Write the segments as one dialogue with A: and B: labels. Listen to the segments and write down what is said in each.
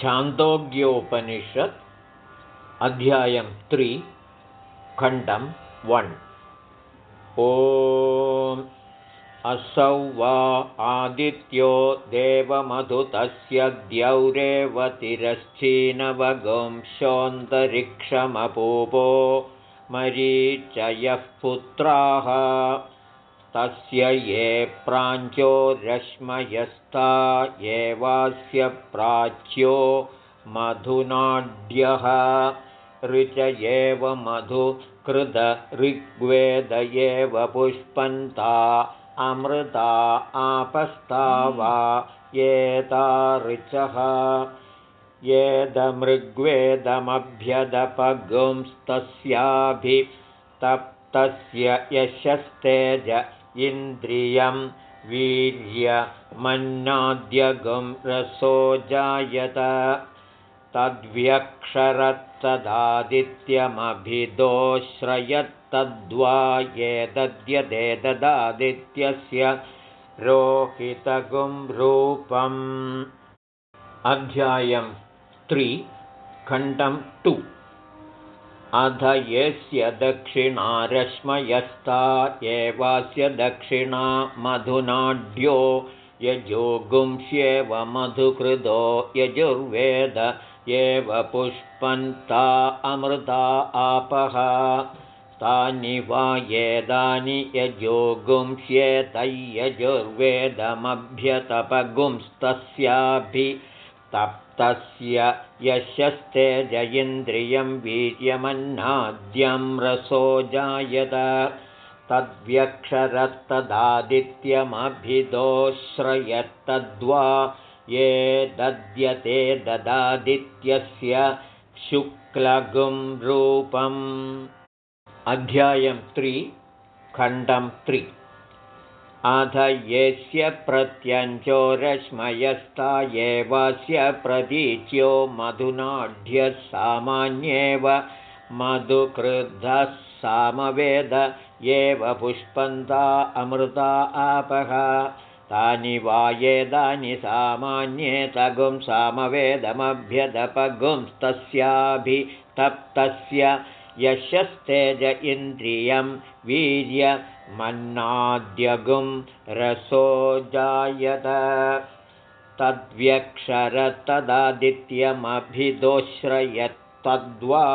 A: छान्दोग्योपनिषत् अध्यायं त्रि खण्डं वन्। ओ असौ वा आदित्यो देवमधुतस्य द्यौरेवतिरश्चीनवगुंशोऽन्तरिक्षमपूपो मरीचयः पुत्राः तस्य ये प्राञ्चो रश्मयस्ता एवास्य प्राच्यो मधुनाड्यः। ऋच एव मधु कृद ऋग्वेद एव पुष्पन्ता अमृता आपस्ता वा येता ऋचः। येदमृग्वेदमभ्यदपगुंस्तस्याभितप्तस्य यशस्तेज इन्द्रियं वीर्यमन्नाद्यगुं रसो जायत। तद्व्यक्षरत्तदादित्यमभिदोश्रयत्तद्वा ये दद्यदेददादित्यस्य रोहितगुं रूपम्। अध्यायं त्रि खण्डं टु अध यस्य दक्षिणारश्मयस्ता एवास्य दक्षिणा मधुनाढ्यो यजोगुंस्येव मधुकृदो यजुर्वेद एव पुष्पन्ता अमृता आपः। तानि वा येदानि यजोगुंस्येतय्यजुर्वेदमभ्यतपगुंस्तस्याभितप्तस्य यशस्तेज इन्द्रियं वीर्यमन्नाद्यं रसो जायत। तद्व्यक्षरत्तदादित्यमभिदोश्रयत्तद्वा ये दद्यते ददादित्यस्य शुक्लगुं रूपम्। अध्यायं त्रि खण्डं त्रि अध यस्य प्रत्यञ्चो रश्मयस्ता एवस्य प्रतीच्यो मधुनाढ्यः सामान्येव मधुकृद्धः सामवेद एव पुष्पन्ता अमृता आपः। तानि वा येदानि सामान्ये तगुं सामवेदमभ्यदपगुंस्तस्याभितप्तस्य यशस्तेज इन्द्रियं वीर्यमन्नाद्यगुं रसो जायत। तद्व्यक्षरतदादित्यमभिदोश्रयत्तद्वा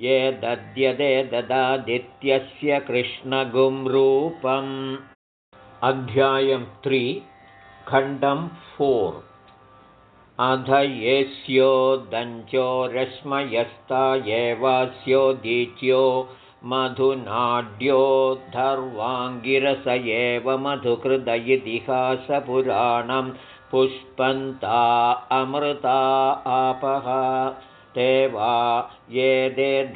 A: ये दद्यते ददादित्यस्य कृष्णगुं रूपम् अध्यायं त्रि खण्डं फोर् अध येस्यो दञ्चो रश्मयस्ता एवास्योदीच्यो मधुनाड्यो धर्वाङ्गिरस एव मधुकृद इतिहासपुराणं पुष्पन्ता अमृता आपः ते वा ये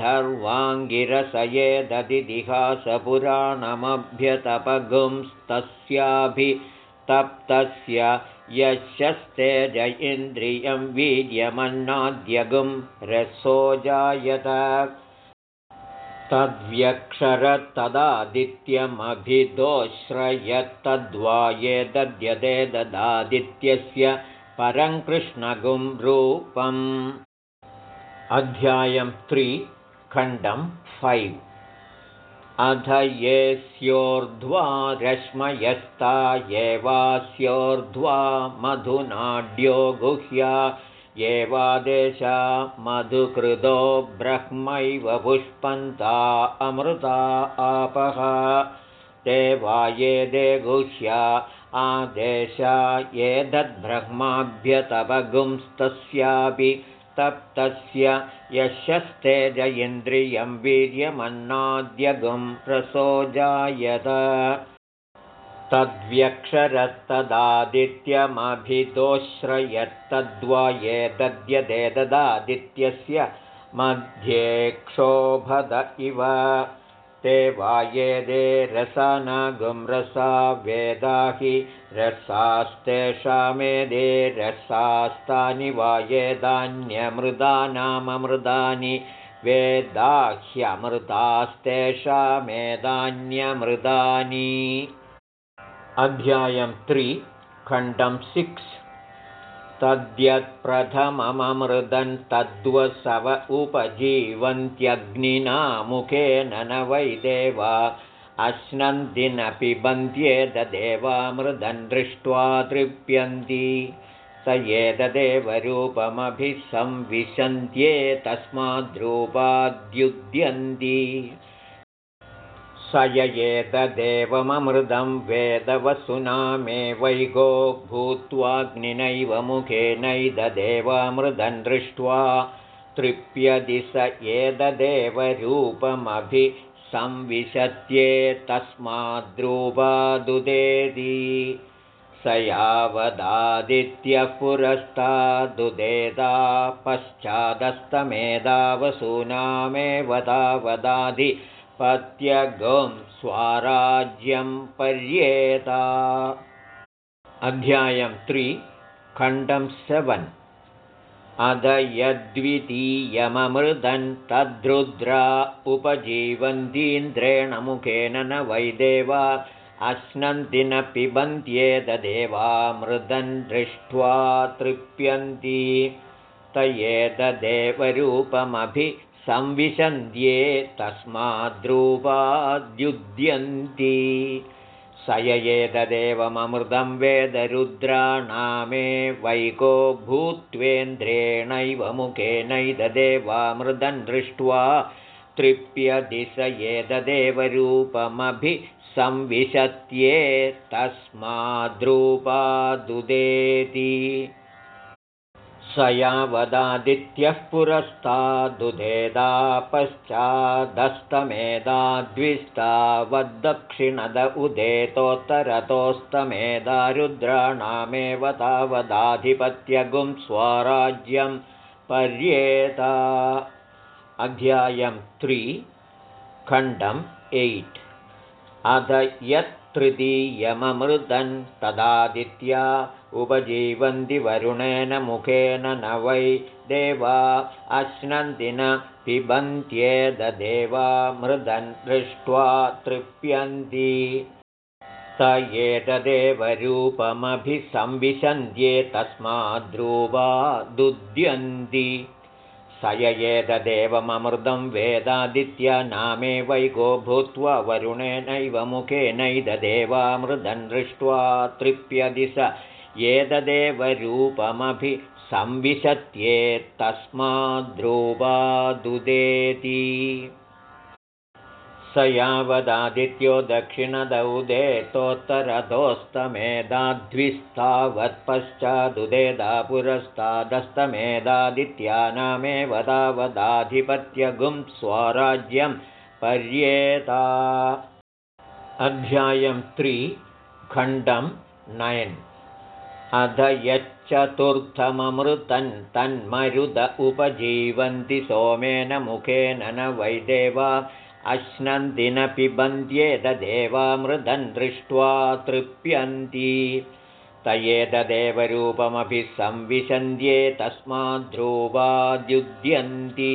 A: धर्वाङ्गिरस ये ददिदिहासपुराणमभ्यतपगुंस्तस्याभितप्तस्य यशस्तेज इन्द्रियं वीर्यमन्नाद्यगुं रसो जायत। तद्व्यक्षरत्तदादित्यमभिदोश्रयत्तद्वा ये दद्यते ददादित्यस्य परं कृष्णगुं रूपम्। अध्यायं त्रि खण्डं फैव् अध ये स्योर्ध्वा रश्मयस्ता एवास्योर्ध्वा मधुनाड्यो गुह्या एवादेशा मधुकृतो ब्रह्मैव पुष्पन्ता अमृता आपः। ते वा ये दे गुह्या आदेशा एतद्ब्रह्माभ्यतपगुंस्तस्यापि तप्तस्य यशस्तेज इन्द्रियं वीर्यमन्नाद्यगुं रसो जायत तद्व्यक्षरत्तदादित्यमभिदोश्रयत्तद्वा ये दद्यदेददादित्यस्य मध्ये क्षोभद इव ते वा ये दे रसा वेदा हि रसास्तेषामेदे रसास्तानि वा येदान्यमृदानाममृदानि वेदाह्यमृतास्तेषामेदान्यमृदानि अध्यायं त्रि खण्डं सिक्स् तद्यत्प्रथमममृदन् तद्वसव उपजीवन्त्यग्निना मुखेन न वै देवा। अश्नन्दिनपि बन्ध्येतदेवामृदन् दृष्ट्वा तृप्यन्ति। स एतदेवरूपमभिसंविशन्त्ये तस्माद्रूपाद्युद्यन्ति स य एतदेवममृतं वेदवसुना मे वैगो भूत्वाग्निनैव मुखेनैददेवामृदन् दृष्ट्वा तृप्यदि स एतदेवरूपमभिसंविशत्ये तस्माद्रूपादुदेति स यावदादित्यः पुरस्तादुदेदा पश्चादस्तमेधावसूनामेव तावदाधि पत्यगं स्वाराज्यं पर्येता। अध्यायं त्रि खण्डं सेवन्। अध यद्वितीयममृदन् तद्रुद्रा उपजीवन्तीन्द्रेण मुखेन न वैदेवा अश्नन्ति न पिबन्त्येतदेवामृदन् दृष्ट्वा तृप्यन्ति। त एतदेवरूपमभि संविशन्ध्ये तस्माद्रूपाद्युद्यन्ति स एतदेवममृतं वेदरुद्राणामे वैको भूत्वेन्द्रेणैव मुखेनैतदेवामृदं दृष्ट्वा तृप्यदि स एतदेवरूपमभिसंविशत्ये तस्माद्रूपादुदेति स यावदादित्यः पुरस्तादुदेदा पश्चादस्तमेधाद्विस्तावद्दक्षिणद उदेतोत्तरतोस्तमेधा रुद्राणामेव तावदाधिपत्यगुं स्वराज्यं पर्येता। अध्यायं त्रि खण्डम् एय्ट्। अध यत् तृतीयममृदन् तदादित्या उपजीवन्ति वरुणेन मुखेन न वै देवा। अश्नन्ति न पिबन्त्येतदेवा मृदन् दृष्ट्वा तृप्यन्ति। त एतदेवरूपमभिसंविशन्त्ये तस्माद्रूपा दुद्यन्ति। स य एतदेवममृतं वेदादित्या नामे वैको भूत्वा वरुणेनैव मुखेनैददेवामृदन् दृष्ट्वा तृप्यदि स एतदेवरूपमभि संविशत्येत्तस्माद्रूपादुदेति स यावदादित्यो दक्षिणदौदेतोत्तरदोस्तमेधाद्विस्तावत्पश्चादुदेदा पुरस्तादस्तमेधादित्यानामेव तावदाधिपत्यगुं स्वराज्यं पर्येता। अध्यायं त्रि खण्डं नयन् अध यच्चतुर्थममृतं तन्मरुद उपजीवन्ति सोमेन मुखेन न वैदेवा अश्नन्दिन पिबन्त्येतदेवामृदन् दृष्ट्वा तृप्यन्ति। त एतदेवरूपमपि संविशन्ध्ये तस्माद्रूपाद्युद्यन्ति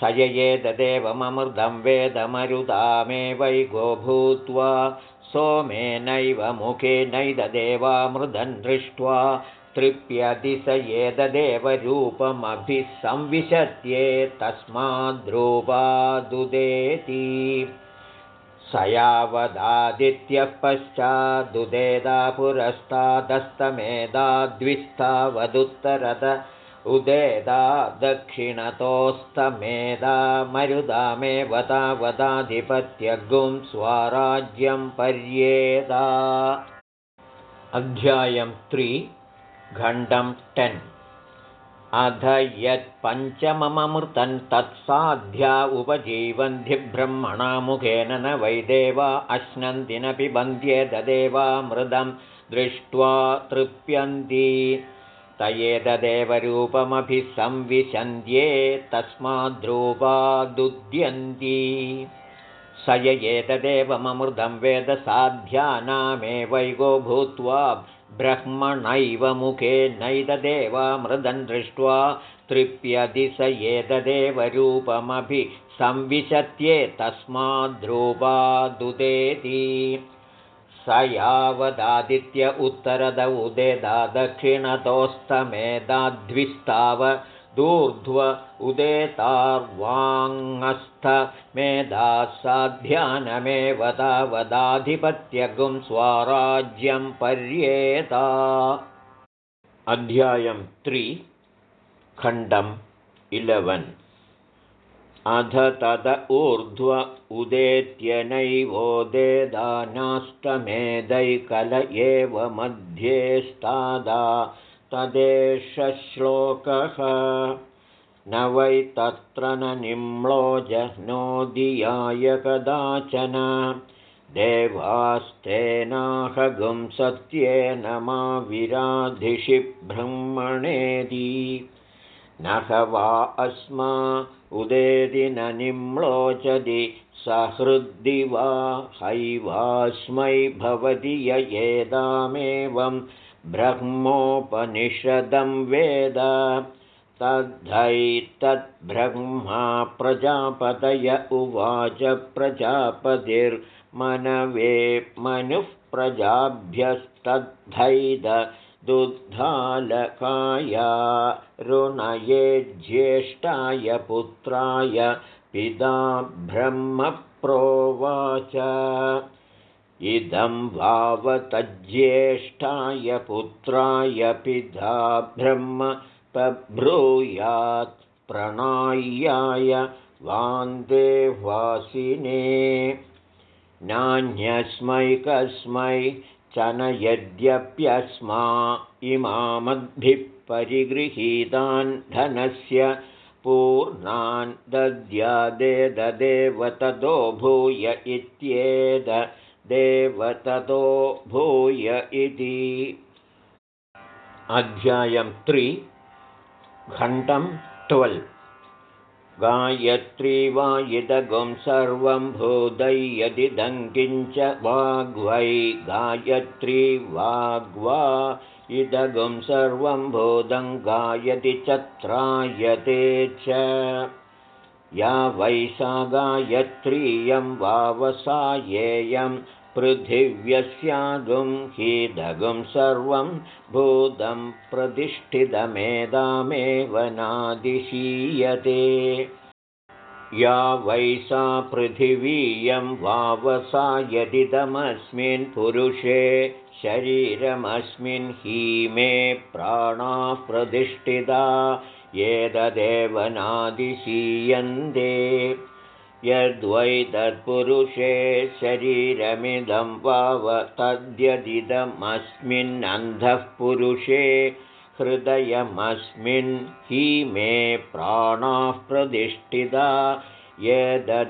A: स य एतदेवममृतं वेदमरुदामेवैगो भूत्वा सोमेनैव मुखेनैददेवामृदन् दृष्ट्वा तृप्यति स एतदेवरूपमभिसंविशत्ये तस्माद्रूपादुदेति स यावदादित्यः पश्चादुदेदा पुरस्तादस्तमेधाद्विस्तावदुत्तरत उदेदा दक्षिणतोस्तमेधा मरुदामेव तावदाधिपत्यगुं स्वराज्यं पर्येदा। अध्यायं त्रि खण्डं टेन्। अध यत्पञ्चमममृतं तत्साध्या उपजीवन्धिब्रह्मणा मुखेन न वैदेवा अश्नन्ति न पिबन्ध्ये ददेवामृदं दृष्ट्वा तृप्यन्ति तयेतदेवरूपमभिसंविशन्ध्ये तस्माद्रूपादुद्यन्ति। स य एतदेवममृतं वेदसाध्यानामेवैगो भूत्वा ब्रह्मणैव मुखे नैतदेवामृदं दृष्ट्वा तृप्यदि स एतदेवरूपमभिसंविशत्ये तस्माद्रूपादुदेति स यावदादित्य उत्तरद दूर्ध्व उदेतार्वाङ्स्थमेधा साध्यानमेव तावदाधिपत्यगुं स्वाराज्यं पर्येता। अध्यायं त्रि खण्डम् इलवन् अध तद ऊर्ध्व उदेत्यनैवोदेदानास्तमेदैकल एव मध्येस्तादा तदेष श्लोकः न वै तत्र न निम्लोजनोदियाय कदाचन। देवास्तेनाहगुं सत्येन मा विराधिषि ब्रह्मणेदी न वा अस्मा उदेति न निम्लोचति सहृद्दि वा हैवास्मै भवति य एदामेवं ब्रह्मोपनिषदं वेद। तद्धैतद्ब्रह्मा प्रजापतय उवाच प्रजापतिर्मनवे मनुः प्रजाभ्यस्तद्धैद दुग्धालकाया ऋणये ज्येष्ठाय पुत्राय पिता ब्रह्मप्रोवाच। इदं वावतज्येष्ठाय पुत्राय पिता ब्रह्म पब्रूयात् प्रणाय्याय वासिने। नान्यस्मै कस्मै न यद्यप्यस्मा इमामद्भिः परिगृहीतान् धनस्य पूर्णान् दद्यादेददेव ततो भूय इत्येद देवततो भूय इति। अध्यायं त्रि घण्टं ट्वेल् गायत्री वा इदगुं सर्वं भूदै यदिदङ्किञ्च वाग्वै। गायत्री वाग्वा इदगुं सर्वं भूतं गायति चत्रायते च। या वै सा गायत्रीयं वावसायेयं पृथिव्यस्यागुं हीदगुं सर्वं भूतं प्रतिष्ठितमेदामेव नादिशीयते या वै सा पृथिवीयं वावसायदिदमस्मिन् पुरुषे शरीरमस्मिन् ही मे प्राणाः प्रतिष्ठिता एतदेव नादिशीयन्ते यद्वै तत्पुरुषे शरीरमिदं वाव तद्यदिदमस्मिन्नन्धः पुरुषे हृदयमस्मिन् हि मे प्राणाः प्रतिष्ठिता यददेवनादिशीयन्ते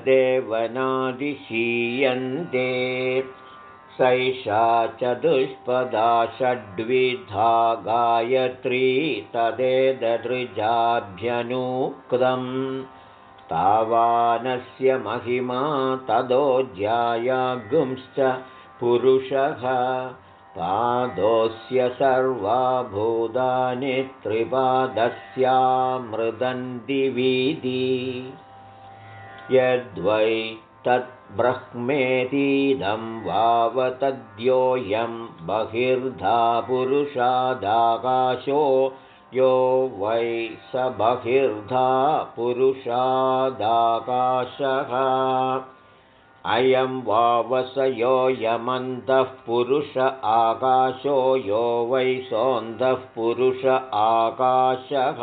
A: सैषा चतुष्पदा षड्विधा गायत्री तदेदृजाभ्यनुक्तम् तावानस्य महिमा तदोज्यायागुंश्च पुरुषः पादोऽस्य सर्वा भूतानि त्रिपादस्यामृदन्दिवीति यद्वै तद्ब्रह्मेतीदं वावतद्योऽयं बहिर्धा पुरुषादाकाशो यो वै स बहिर्धा पुरुषादाकाशः। अयं वावस योऽयमन्तः पुरुष आकाशो यो वै सोऽन्धः पुरुष आकाशः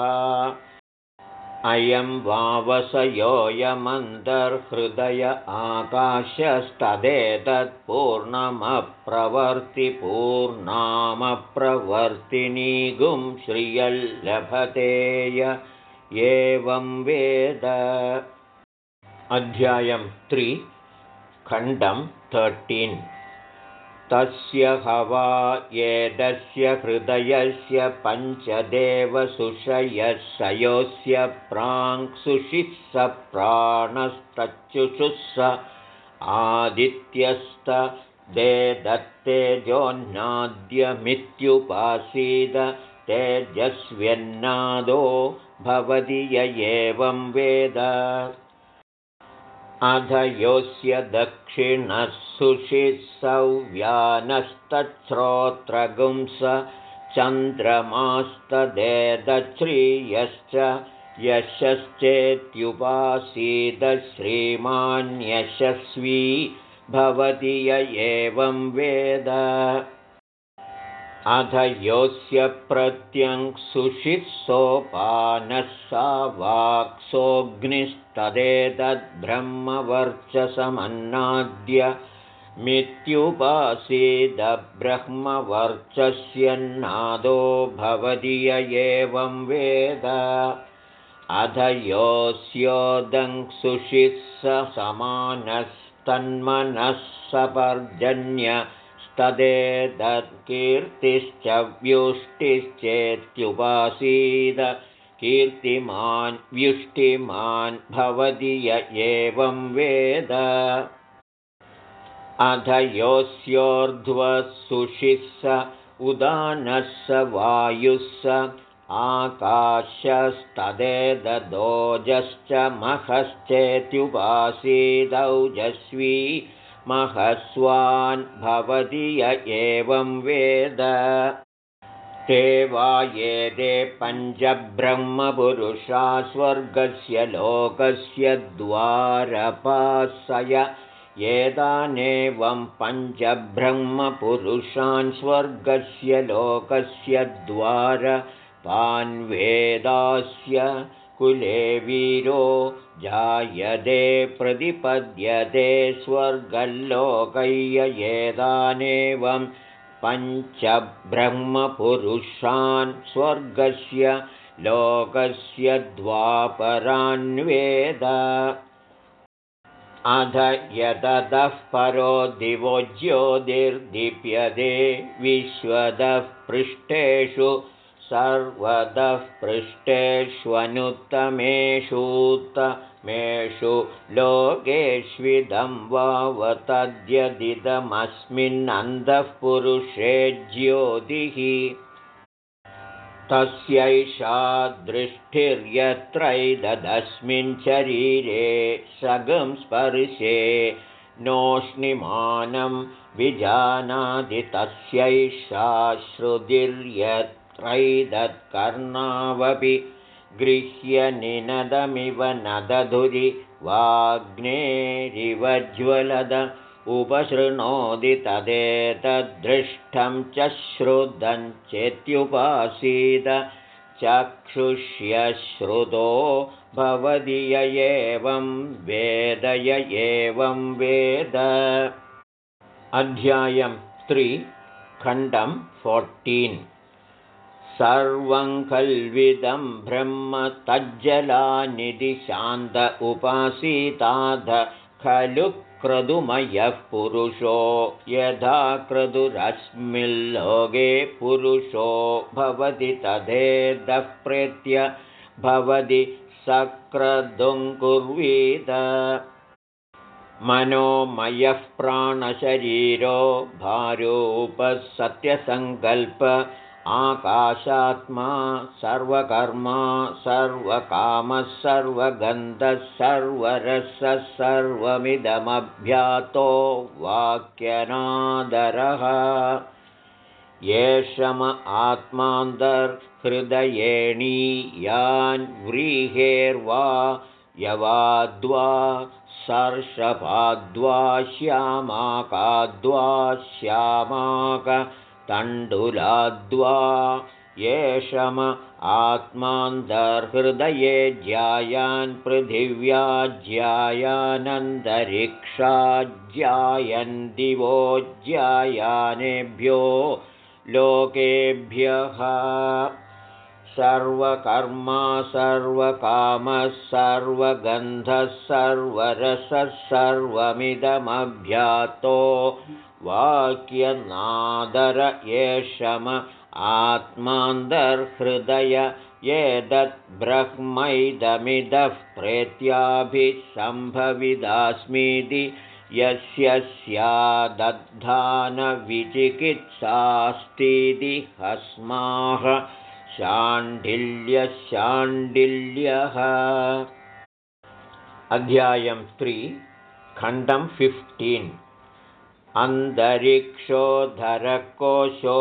A: अयं वावसयोऽयमन्तर्हृदय आकाशस्तदेतत्पूर्णमप्रवर्तिपूर्णामप्रवर्तिनीगुं श्रियल्लभतेय एवं वेद। अध्यायं त्रि खण्डं तर्टीन् तस्य हवा एतस्य हृदयस्य सयोस्य प्राङ्सुषिः स प्राणस्तच्चुषुः स आदित्यस्त दे दत्तेजोन्नाद्यमित्युपासीद तेजस्व्यन्नादो भवति य एवं वेद अध योऽस्य दक्षिणः सुषित्सव्यानस्तच्छ्रोत्रगुंस चन्द्रमास्तदेदश्रियश्च यशश्चेत्युपासीदश्रीमान्यशस्वी भवति य एवं वेद अध योऽस्य प्रत्यङ्सुषित्सोपानः सा वाक्सोऽग्निस्तदेतद्ब्रह्मवर्चसमन्नाद्य मित्युपासीदब्रह्मवर्चस्यन्नादो भवति य एवं वेद। अध योऽस्योदङ्सुषिः समानस्तन्मनः सपर्जन्य तदेतत्कीर्तिश्च व्युष्टिश्चेत्युपासीद कीर्तिमान् व्युष्टिमान् भवति य एवं वेद। अध योऽस्योर्ध्वसुषिः स उदानः स वायुः स आकाशस्तदेदोजश्च महश्चेत्युपासीदौजस्वी महस्वान् भवति य एवं वेद। ते वा पञ्चब्रह्मपुरुषा स्वर्गस्य लोकस्य द्वारपासय एतानेवं पञ्चब्रह्मपुरुषान् स्वर्गस्य लोकस्य द्वारपान्वेदास्य कुले वीरो जायते प्रतिपद्यते स्वर्गल्लोकय्येतानेवं पञ्चब्रह्मपुरुषान् स्वर्गस्य लोकस्य द्वापरान्वेद। अध यततः परो दिवो ज्योतिर्दीप्यते विश्वतः पृष्ठेषु सर्वतः पृष्टेष्वनुत्तमेषूत्तमेषु लोकेष्विदं वावतद्यदिदमस्मिन्नन्तःपुरुषे ज्योतिः तस्यैषा दृष्टिर्यत्रैदस्मिन् शरीरे सगं स्पर्शे नोष्णिमानं विजानाति तस्यैषा श्रुतिर्यत् त्रैदत्कर्णावपि गृह्यनिनदमिव नदधुरि वाग्नेरिवज्वलद उपशृणोति तदेतदृष्टं च श्रुतं चेत्युपासीद चक्षुष्यश्रुतो भवति य एवं वेदय एवं वेद। अध्यायं त्रि खण्डं फोर्टीन् सर्वं खल्विदं ब्रह्म तज्जलानिधि शान्त उपासीताध खलु क्रतुमयः पुरुषो यथा क्रतुरस्मिल्लोके पुरुषो भवति तथेदः प्रेत्य भवति सक्रतुङ्कुर्वीत मनोमयः प्राणशरीरो भारूपसत्यसङ्कल्प आकाशात्मा सर्वकर्मा सर्वकामः सर्वगन्धः सर्वरसः सर्वमिदमभ्यातो वाक्यनादरः। येषम यान् व्रीहेर्वा यवाद्वा सर्षपाद्वा श्यामाकाद्वा श्यामाक तण्डुलाद्वा येषम आत्मान्तर्हृदये ज्यायान् पृथिव्या ज्यायानन्तरिक्षाज्यायन् दिवो ज्यायानेभ्यो लोकेभ्यः सर्वकर्मा सर्वकामः सर्वगन्धः सर्वरसः सर्वमिदमभ्यातो वाक्यनादर एषम आत्मान्तर्हृदय एतद्ब्रह्मैदमिदः प्रेत्याभिसम्भविदास्मीति यस्य स्यादद्धानविचिकित्सास्तीति हस्माः शाण्डिल्यशाण्डिल्यः। अध्यायं त्रि खण्डं फिफ्टीन् अन्तरिक्षोधरकोशो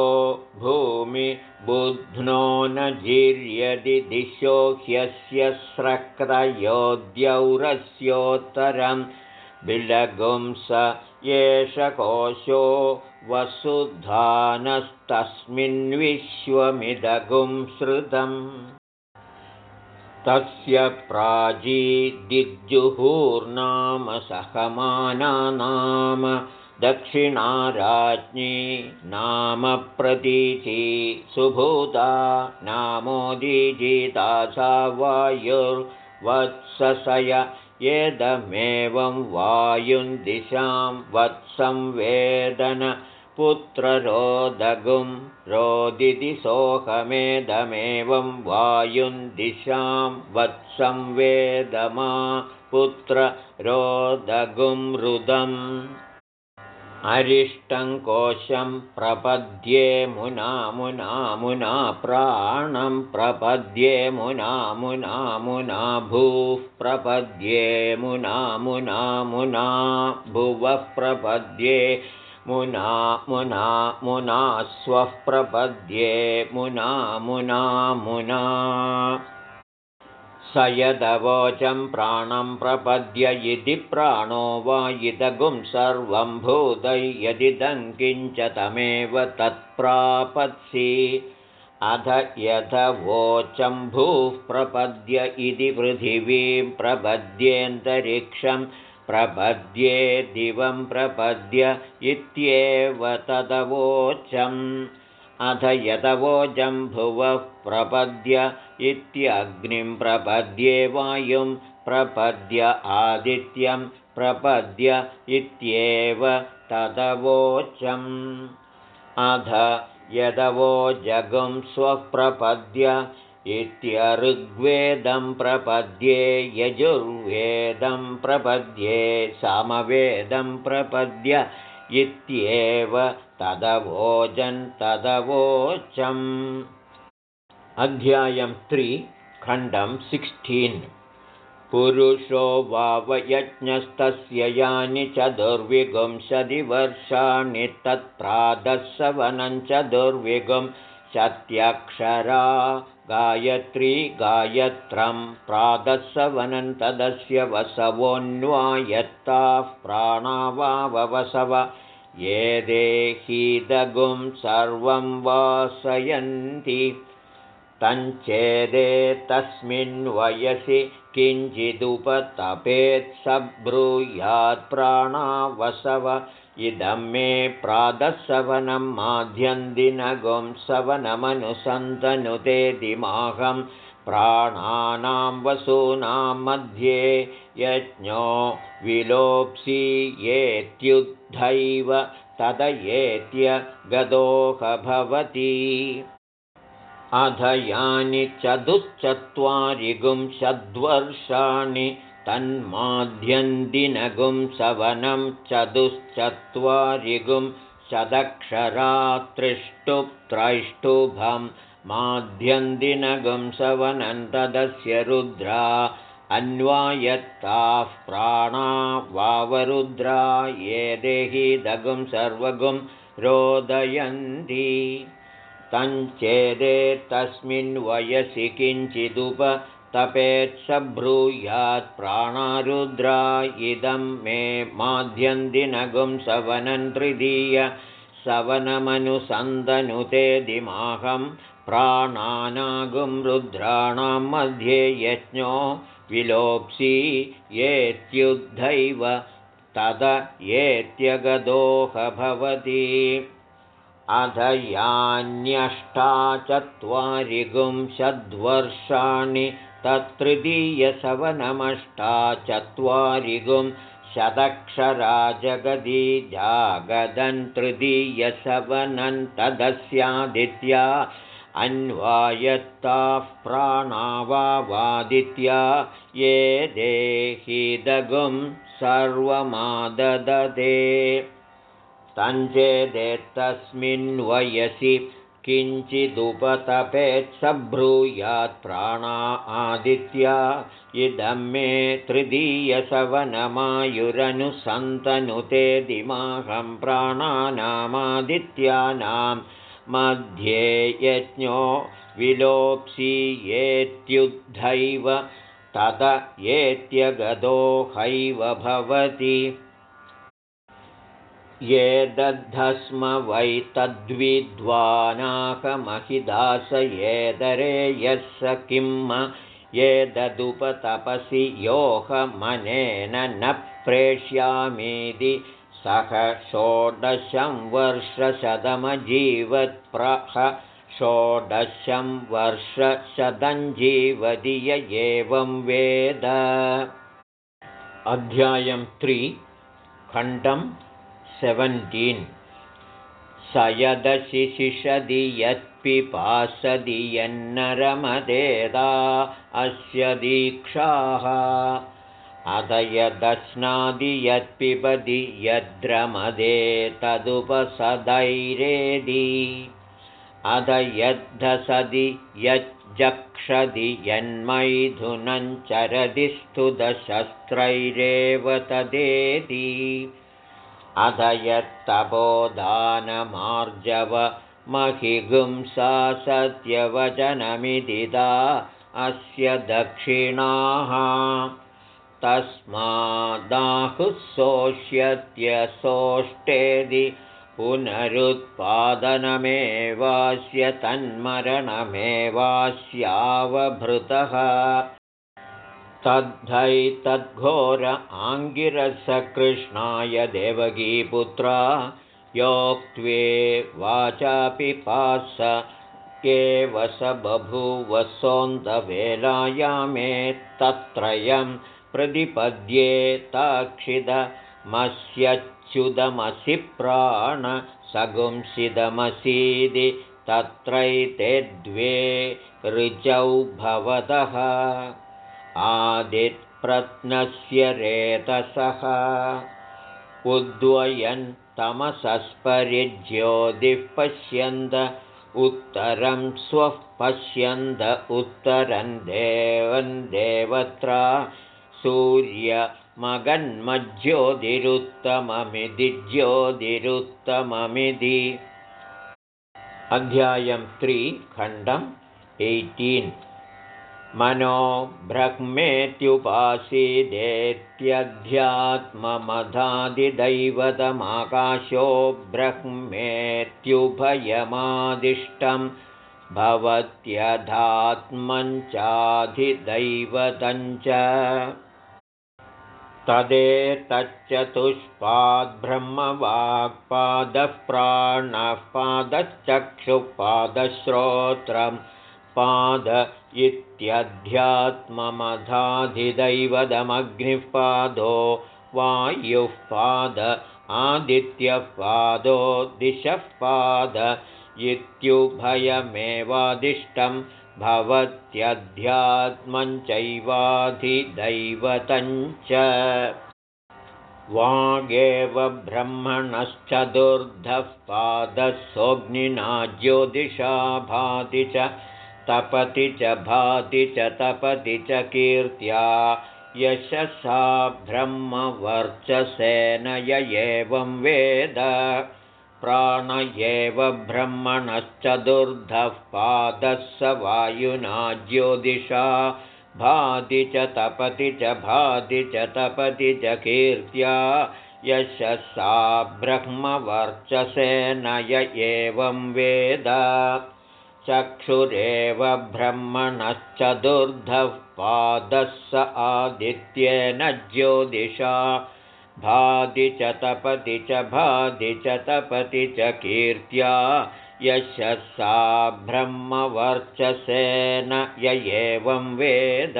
A: भूमि बुध्नो न जीर्यदि दिशो ह्यस्य स्रक्रयोद्यौरस्योत्तरं बिलगुंस एष कोशो वसुधानस्तस्मिन्विश्वमिदगुंसृतम् तस्य प्राजीदिग्जुहुर्नाम सहमाना नाम दक्षिणाराज्ञी नाम प्रतीची सुभूता नामोदीजिता सा वायुर्वत्सय येदमेवं वायुन्दिशां वत्सं वेदन पुत्ररोदगुं रोदिति सोऽहमेदमेवं वायुन्दिशां वत्सं वेदमा पुत्ररोदगुं रुदम् अरिष्टं कोशं प्रपद्ये मुना मुना मुना प्राणं प्रपद्ये मुना मुना मुना भूः प्रपद्ये मुना मुना मुना भुवः प्रपद्ये मुना मुना मुना स्वः प्रपद्ये मुना मुना मुना स यदवोचं प्राणं प्रपद्य इति प्राणो वा इदगुं सर्वं भूतै यदिदं किञ्च तमेव तत्प्रापत्सि। अध यथवोचं भूः प्रपद्य इति पृथिवीं प्रपद्येऽन्तरिक्षं प्रपद्ये दिवं प्रपद्य इत्येव तदवोचम् अथ यतवोजम्भुवः प्रपद्य इत्यग्निं प्रपद्ये वायुं प्रपद्य आदित्यं प्रपद्य इत्येव तदवोचम् अध यदवोजगुं स्वप्रपद्य इत्यऋग्वेदं प्रपद्ये यजुर्वेदं प्रपद्ये सामवेदं प्रपद्य इत्येव तदवोचम्। अध्यायं त्रि खण्डं सिक्स्टीन्। पुरुषो वावयज्ञस्तस्य यानि च दुर्विगुंसदि वर्षाणि तत्प्रादस्सवनं च दुर्विगुं सत्यक्षरा गायत्री गायत्रं प्रादस्सवनं तदस्य वसवोऽन्वायत्ताः प्राणावावसव ये देहीदगुं सर्वं वासयन्ति। तञ्चेदे तस्मिन् वयसि किञ्चिदुपतपेत्सब्रूयात् प्राणावसव इदं मे प्रातःसवनं माध्यन्दिनगुं सवनमनुसन्तनुते दिमाहं प्राणानां वसूनां मध्ये यज्ञो विलोप्सीयेत्युद्धैव तदयेत्य गदोह भवति। अध यानि चतुश्चत्वारिगुं षद्वर्षाणि तन्माध्यन्दिनगुं सवनं चतुश्चत्वारिगुं शतक्षरात्रिष्टुत्रैष्टुभं माध्यन्दिनगुं सवनन्तदस्य रुद्रा अन्वायत्ताः प्राणा वावरुद्रा ये देहिदगुं सर्वगुं रोदयन्ति। तञ्चेदे तस्मिन् वयसि किञ्चिदुप तपेत्सब्रूयात् प्राणारुद्रा इदं मे माध्यन्दिनगुं सवनं तृतीय सवनमनुसन्दनुते दिमाहं प्राणानागुं रुद्राणां मध्ये यज्ञो विलोप्सी तद येत्यगदोह भवति अध यान्यष्टाचत्वारिगुंशद्वर्षाणि तत्तृतीयसवनमष्टाचत्वारिगुं शतक्षरा जगदी जागदन् तृतीयसवनन्तदस्यादित्या अन्वायत्ताः प्राणावादित्या ये देहिदगुं सर्वमाददते तञ्चेदेतस्मिन् वयसि किञ्चिदुपतपेत्सब्रूयात् प्राणा आदित्या। इदं मे तृतीयसवनमायुरनुसन्तनुते दिमाहं प्राणानामादित्यानां मध्ये यज्ञो विलोप्सीयेत्युद्धैव तत येत्यगदो हैव भवति ये दद्धस्म वै तद्विद्वानाकमहिदासयेदरे यः स किं ये ददुपतपसि योहमनेन न प्रेष्यामीति। सह षोडशं वर्षशतमजीवत्प्रह। षोडशं वर्षशतञ्जीवति य एवं वेद। अध्यायं त्रि खण्डम् सेवन्टीन् स यदशिशिषदि यत्पिपासदि यन्नरमदेदा अस्य दीक्षाः। अध यदश्नादि यत्पिबदि यद्रमदे तदुपसदैरेदि। अध यद्धसदि यज्जक्षदि यन्मैथुनञ्चरदि स्तुतशस्त्रैरेव तदेति अध यत्तपोदानमार्जवमहिगुंसा सत्यवचनमिदिदा अस्य दक्षिणाः। तस्मादाहुःसोष्यत्यसोष्टेदि पुनरुत्पादनमेवास्य तन्मरणमेवास्यावभृतः तद्धैतद्घोर आङ्गिरसकृष्णाय देवगीपुत्रा योक्त्वे पास एव स बभूवसोन्दवेलायामेत्तत्रयं प्रतिपद्ये ताक्षिदमस्यच्युदमसि प्राणसगुंसिदमसीदि तत्रैते द्वे ऋचौ भवतः आदिप्रत्नस्य रेतसः। उद्वयन् तमसस्परिज्योतिः पश्यन्त उत्तरं स्वः पश्यन्त उत्तरं देवं देवत्रा। सूर्यमगन्मज्योतिरुत्तममिति ज्योतिरुत्तममिति। अध्यायं त्रि खण्डम् एय्टीन् मनो ब्रह्मेत्युपासीदेत्यध्यात्ममधादिदैवतमाकाशो ब्रह्मेत्युभयमादिष्टं भवत्यधात्मञ्चाधिदैवतञ्च। तदेतच्चतुष्पाद्ब्रह्मवाक्पादः प्राणः पादश्चक्षुपादश्रोत्रं पाद इत्यध्यात्ममधाधिदैवदमग्निः पादो वायुः पाद आदित्यः पादो दिशः पाद इत्युभयमेवादिष्टं भवत्यध्यात्मञ्चैवाधिदैवतञ्च। वागेव ब्रह्मणश्चतुर्धः पादः सोऽग्निना ज्योतिषा भाति च तपति च भाति च तपति च कीर्त्या। यशसा ब्रह्मवर्चसेन य एवं वेद। प्राण एव ब्रह्मणश्चतुर्धः पादः स वायुना ज्योतिषा। भाति च तपति च भाति च तपति च कीर्त्या। यशसा ब्रह्मवर्चसेन य एवं वेद चक्षुरेव ब्रह्मणश्चतुर्धः पादः स आदित्येन ज्योतिषा। भाति च तपति च भाति च तपति च कीर्त्या। यशसा ब्रह्मवर्चसेन य एवं वेद।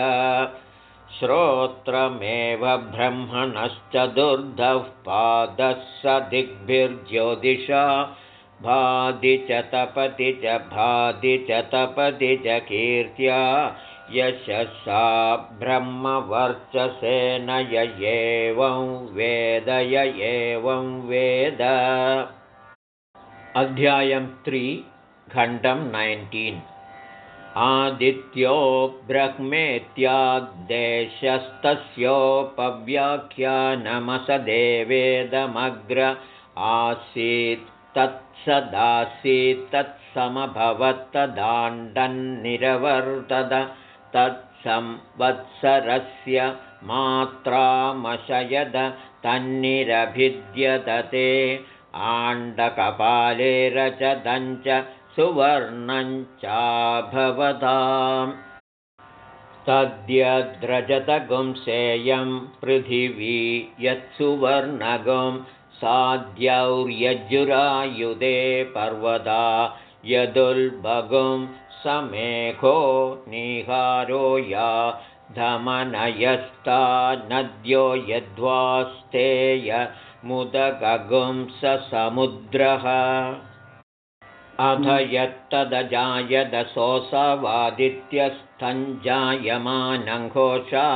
A: श्रोत्रमेव ब्रह्मणश्चतुर्धः पादः स दिग्भिर्ज्योतिषा भाति च तपति च भाति च तपति च कीर्त्या यशसा ब्रह्मवर्चसेन य एवं वेद एवं वेद। अध्यायं त्रि खण्डं नैन्टीन्। आदित्यो ब्रह्मेत्याद्देशस्तस्योपव्याख्यानमसदेवेदमग्र आसीत् तत्सदासीत् तत्समभवत्तदाण्डन्निरवर्तत तत्संवत्सरस्य मात्रामशयद तन्निरभिद्यत ते आण्डकपाले रचदञ्च सुवर्णञ्चाभवताम् तद्यद्रजतगुंसेयं पृथिवी यत्सुवर्णगुं साद्यौर्यजुरायुधे पर्वदा यदुल्भगुं समेघो निहारो या धमनयस्ता नद्यो यद्वास्तेय मुदगगुंसमुद्रः अध यत्तदजायदसोऽसवादित्यस्थञ्जायमानङ्घोषा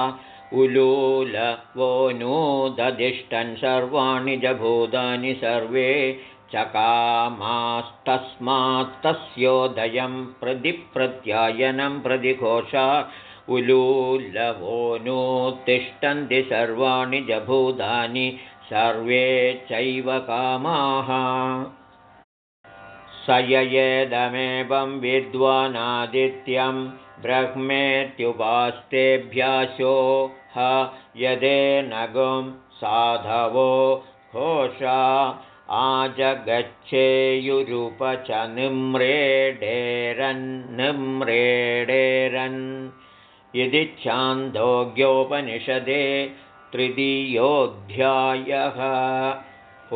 A: उलूल वो नूदधिष्ठन् सर्वाणि जभूतानि सर्वे चकामास्तस्मात्तस्योदयं प्रतिप्रत्यायनं प्रतिघोषा उलूलवो नोत्तिष्ठन्ति सर्वाणि जभूतानि सर्वे चैव कामाः। स ययेदमेवं विद्वानादित्यं ब्रह्मेत्युपास्तेभ्यासो ह यदेनगुं साधवो घोषा आजगच्छेयुरुपच निम्रेडेरन्निम्रेडेरन् यदि छान्दोग्योपनिषदे तृतीयोऽध्यायः। ओ